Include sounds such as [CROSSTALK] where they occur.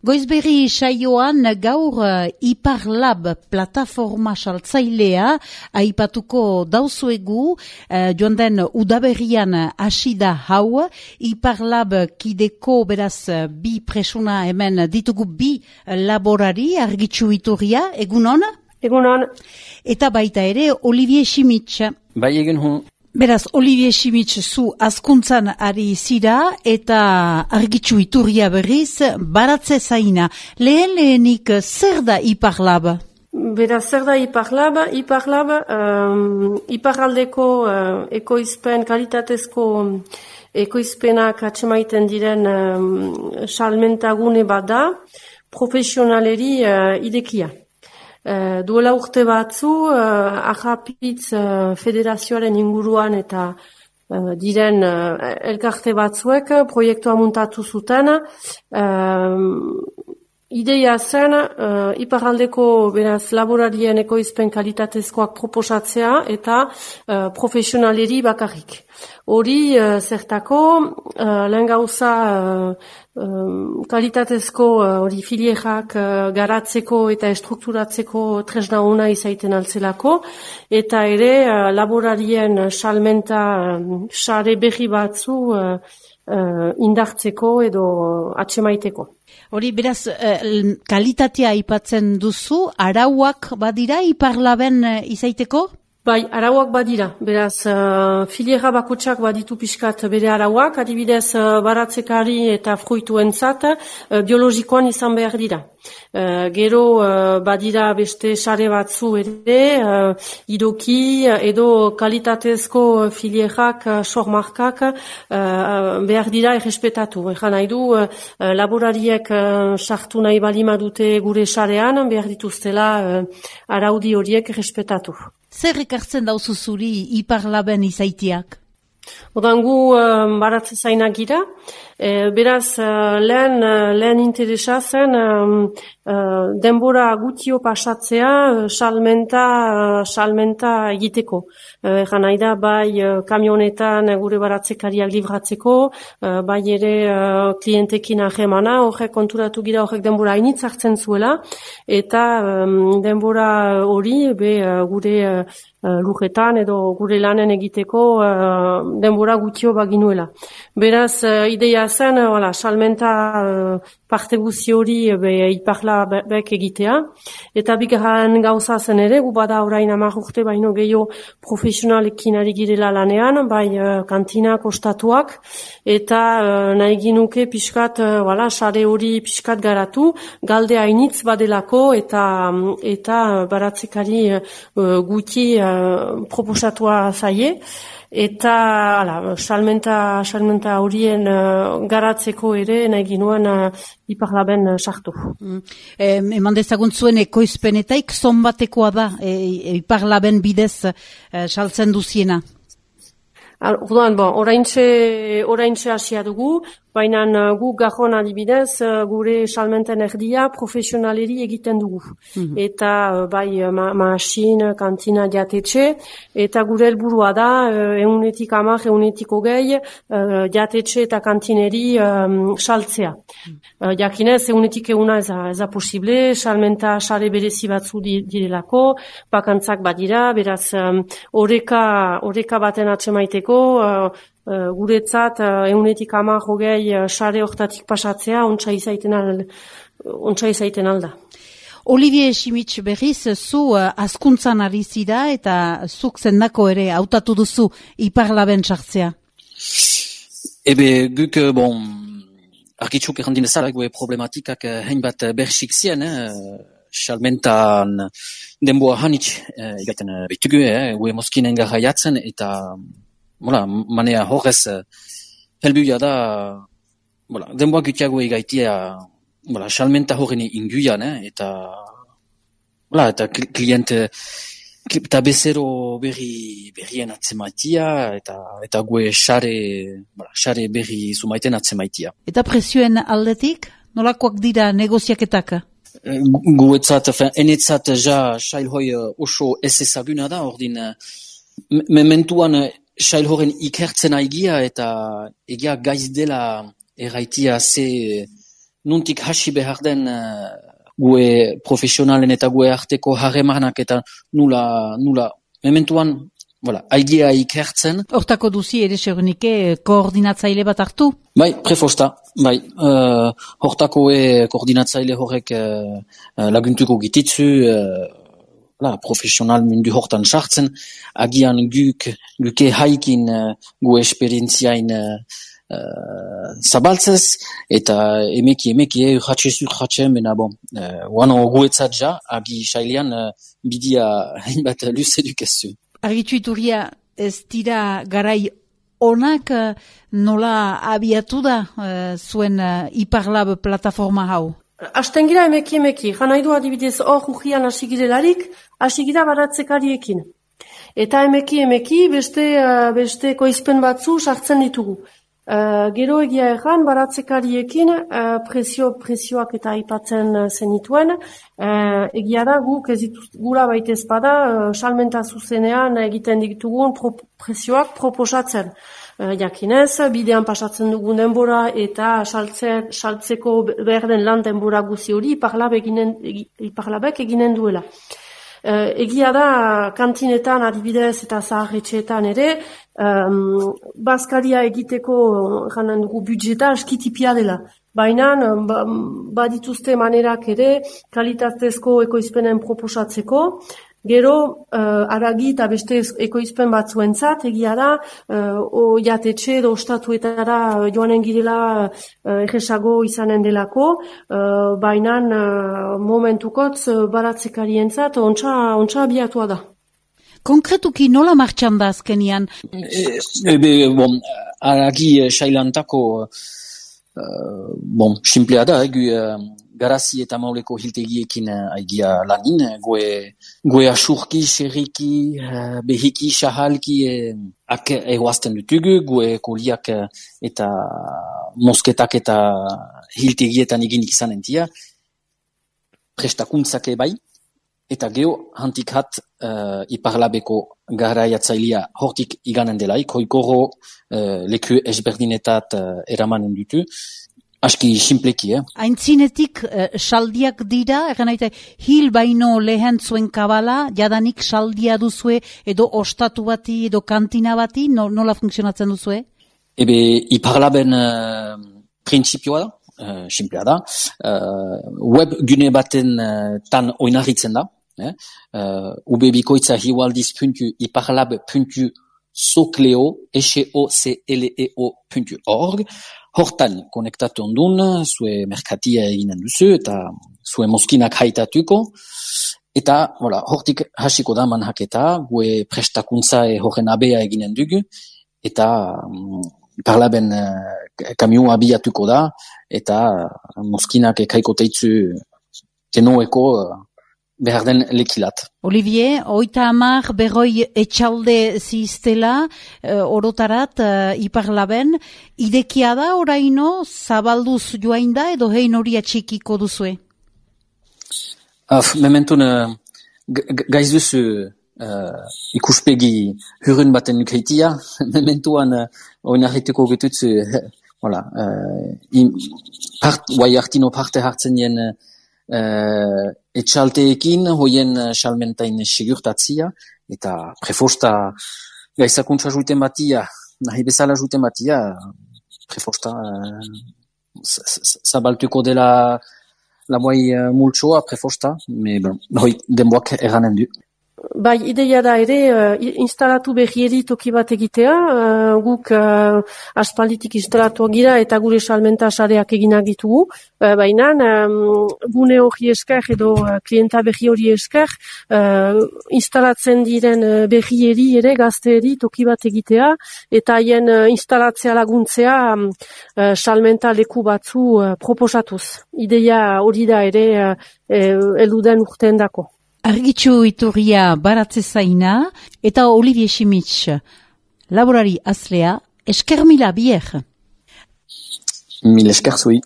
Goizberri saioan gaur uh, Iparlab plataforma saltzailea aipatuko dauzuegu uh, joan den udaberrian asida hau Iparlab kideko beraz bi presuna hemen ditugu bi laborari argitsu iturria, egunon? Egunon. Eta baita ere Olivier Simitz. Bai egin hu. Beraz, Olivier Simitz zu askuntzan ari zira eta argitsu iturria berriz, baratze zaina. Lehen lehenik zer da Iparlab? Beraz, zer da Iparlab? Iparlab, um, Iparaldeko uh, ekoizpen, kalitatezko ekoizpenak atxemaiten diren um, salmentagune bat da, profesionaleri uh, idekia. Uh, duela urte batzu, uh, ahapitz uh, federazioaren inguruan eta uh, diren uh, elkarte batzuek proiektua muntatu zuten. Uh, ideia zen, uh, iparaldeko beraz laborarien ekoizpen kalitatezkoak proposatzea eta uh, profesionaleri bakarrik. Hori uh, zertako, uh, lehen gauza um, kalitatezko hori uh, filierak uh, garatzeko eta estrukturatzeko tresna ona izaiten altzelako, eta ere uh, laborarien salmenta um, sare berri batzu uh, uh, indartzeko edo atsemaiteko. Hori beraz kalitatea aipatzen duzu, arauak badira iparlaben izaiteko? Bai, arauak badira, beraz, uh, filiera bakotsak baditu pixkat bere arauak, adibidez, uh, baratzekari eta fruituen zat, uh, biologikoan izan behar dira. Uh, gero uh, badira beste sare batzu ere, uh, idoki edo kalitatezko filierak, uh, sormarkak uh, behar dira errespetatu. Egan nahi du, uh, laborariek sartu nahi balima dute gure sarean, behar dituztela araudi horiek errespetatu. Zer ekartzen dauzu zuri iparlaben izaitiak? Odan gu uh, baratze zainak gira, E, beraz, uh, lehen, uh, lehen interesa zen um, uh, denbora gutio pasatzea salmenta, salmenta egiteko. Egan nahi da, bai kamionetan gure baratzekariak libratzeko, bai ere uh, klientekin ahemana, horrek konturatu gira horrek denbora hainitz hartzen zuela, eta um, denbora hori be, gure uh, lujetan edo gure lanen egiteko uh, denbora gutio baginuela. Beraz, uh, ideia zen, wala, salmenta parte guzi hori be, iparla bek egitea. Eta bigarren gauza zen ere, gu bada orain amak urte baino gehiago profesionalekin ari girela lanean, bai uh, kantina kostatuak, eta uh, nahi ginuke pixkat, wala, sare hori pixkat garatu, galde hainitz badelako eta eta baratzekari guti proposatua zaie. Eta ala, salmenta, salmenta horien uh, garatzeko ere nahi ginuen uh, iparlaben uh, sartu. Mm. E, eman dezagun zuen ekoizpenetaik zonbatekoa da e, iparlaben bidez uh, saltzen duziena? Orduan, bon, oraintxe, oraintxe hasia dugu, baina uh, gu gajon adibidez, uh, gure salmenten erdia profesionaleri egiten dugu. Mhm. Eta uh, bai ma masin, kantina jatetxe, eta gure helburua da, eunetik amak, eunetik ogei, jatetxe eta kantineri um, saltzea. Mm. Jakinez, eunetik euna ez da posible, salmenta sare berezi batzu direlako, bakantzak badira, beraz, um, oreka, oreka baten atsemaiteko, uh, uh, guretzat uh, eunetik ama jogei uh, sare hortatik pasatzea ontsa izaiten, al, ontsa izaiten alda. Olivier Simitz berriz, zu uh, askuntzan ari zira eta zuk zendako ere hautatu duzu iparlaben sartzea? Ebe, guk, bon, argitzuk errandin ezara, gue problematikak hein bat bersik zien, eh? salmentan denboa hanitz eh, egaten bitugu, eh? gue moskinen garraiatzen eta Bola, manea horrez helbuia da bola, denboa gutiago egaitia bola, salmenta horren inguian, eh, eta bola, eta kliente eta bezero berri berrien atzemaitia eta eta gue xare bola, xare berri zumaiten atzemaitia. Eta presioen aldetik, nolakoak dira negoziaketak? Guetzat, enetzat ja xail hoi oso ez ezaguna da, ordin mementuan sail horren ikertzen aigia eta egia gaiz dela erraitia ze nuntik hasi behar den uh, gue profesionalen eta gue arteko harremanak eta nula, nula mementuan Voilà, aigia ikertzen. Hortako duzi ere segunike koordinatzaile bat hartu? Bai, prefosta, bai. Uh, hortako e koordinatzaile horrek uh, laguntuko gititzu, uh, la, profesional mundu hortan sartzen, agian guk, guke haikin uh, gu esperientziain uh, uh, zabaltzez, eta emeki emeki e, urratxe zurratxe, mena bon, uh, wano guetzat ja, agi xailean uh, bidia hainbat luze dukezu. Argitzu iturria ez dira garai onak nola abiatu da uh, zuen uh, Iparlab plataforma hau? Asten gira emeki emeki, jana idu adibidez hor urgian asigirelarik, asigira baratzekariekin. Eta emeki emeki beste, uh, beste koizpen batzu sartzen ditugu. Uh, gero egia erran, baratzekariekin uh, presio, presioak eta aipatzen uh, zenituen. Uh, egia da guk ez gura baita ezpada, uh, salmenta zuzenean egiten ditugun pro, presioak proposatzen. Uh, jakinez, bidean pasatzen dugun denbora eta saltzen, saltzeko behar den lan denbora guzi hori iparlabek eginen duela. Uh, egia da, kantinetan adibidez eta zaharretxeetan ere, um, bazkaria egiteko janen dugu budjeta askitipia dela. Baina ba, badituzte manerak ere kalitatezko ekoizpenen proposatzeko, Gero, uh, aragi eta beste ekoizpen batzuentzat egia da, uh, o jatetxe edo ostatuetara joanen girela uh, egesago izanen delako, uh, baina uh, momentukotz uh, baratzekarientzat ontsa, ontsa abiatua da. Konkretuki nola martxan da azkenian? E, e, bon, aragi sailantako, uh, bon, simplea da, egu, garazi eta mauleko hiltegiekin uh, aigia lanin, goe, goe asurki, xerriki, uh, behiki, xahalki e, ak egoazten dutugu, goe koliak eta mosketak eta hiltegietan eginik izan entia, prestakuntzake bai, eta geho hantik hat uh, iparlabeko garaiatzailia hortik iganen delaik, hoikoro uh, leku esberdinetat uh, eramanen dutu, Aski simpleki, eh? Aintzinetik uh, saldiak dira, egan nahi, hil baino lehen zuen kabala, jadanik saldia duzue, edo ostatu bati, edo kantina bati, no, nola funtzionatzen duzue? Ebe, iparlaben uh, prinsipioa da, uh, simplea da, uh, web gune baten uh, tan oinarritzen da, eh? uh, ube bikoitza hiwaldiz puntu iparlab puntu sokleo, S-O-C-L-E-O puntu org, hortan konektatu ondun, zue merkatia eginen duzu, eta zue moskinak haitatuko, eta voilà, hortik hasiko da manhaketa, gue prestakuntza e horren abea eginen dugu, eta um, parlaben uh, kamiu abiatuko da, eta moskinak ekaiko teitzu tenoeko uh, behar den lekilat. Olivier, oita amar berroi etxalde ziztela, uh, orotarat, uh, iparlaben, idekia da oraino zabalduz joain da edo hein hori atxikiko duzue? Af, mementun, uh, gaiz duzu uh, ikuspegi hurun baten nukeitia, [LAUGHS] mementuan uh, oinarrituko getutzu, voilà, uh, part, guai hartino parte hartzen jen uh, etxalteekin, hoien uh, salmentain segurtatzia, eta prefosta gaizakuntza juiten batia, nahi bezala juiten batia, prefosta uh, zabaltuko dela la moi uh, multsoa prefosta, me bon, hoi denboak eranen du. Bai, ideia da ere, uh, instalatu behieri toki bat egitea, uh, guk uh, aspalditik instalatu gira eta gure salmenta sareak eginak ditugu, uh, baina um, gune hori esker edo uh, klienta behi hori esker, uh, instalatzen diren behieri ere gazteeri toki bat egitea, eta haien uh, instalatzea laguntzea um, uh, salmenta leku batzu uh, proposatuz. Ideia hori da ere uh, eluden urtean dako. Argitxu iturria baratze zaina eta Olivier Simitz, laborari azlea, esker mila bier. Mil esker zui.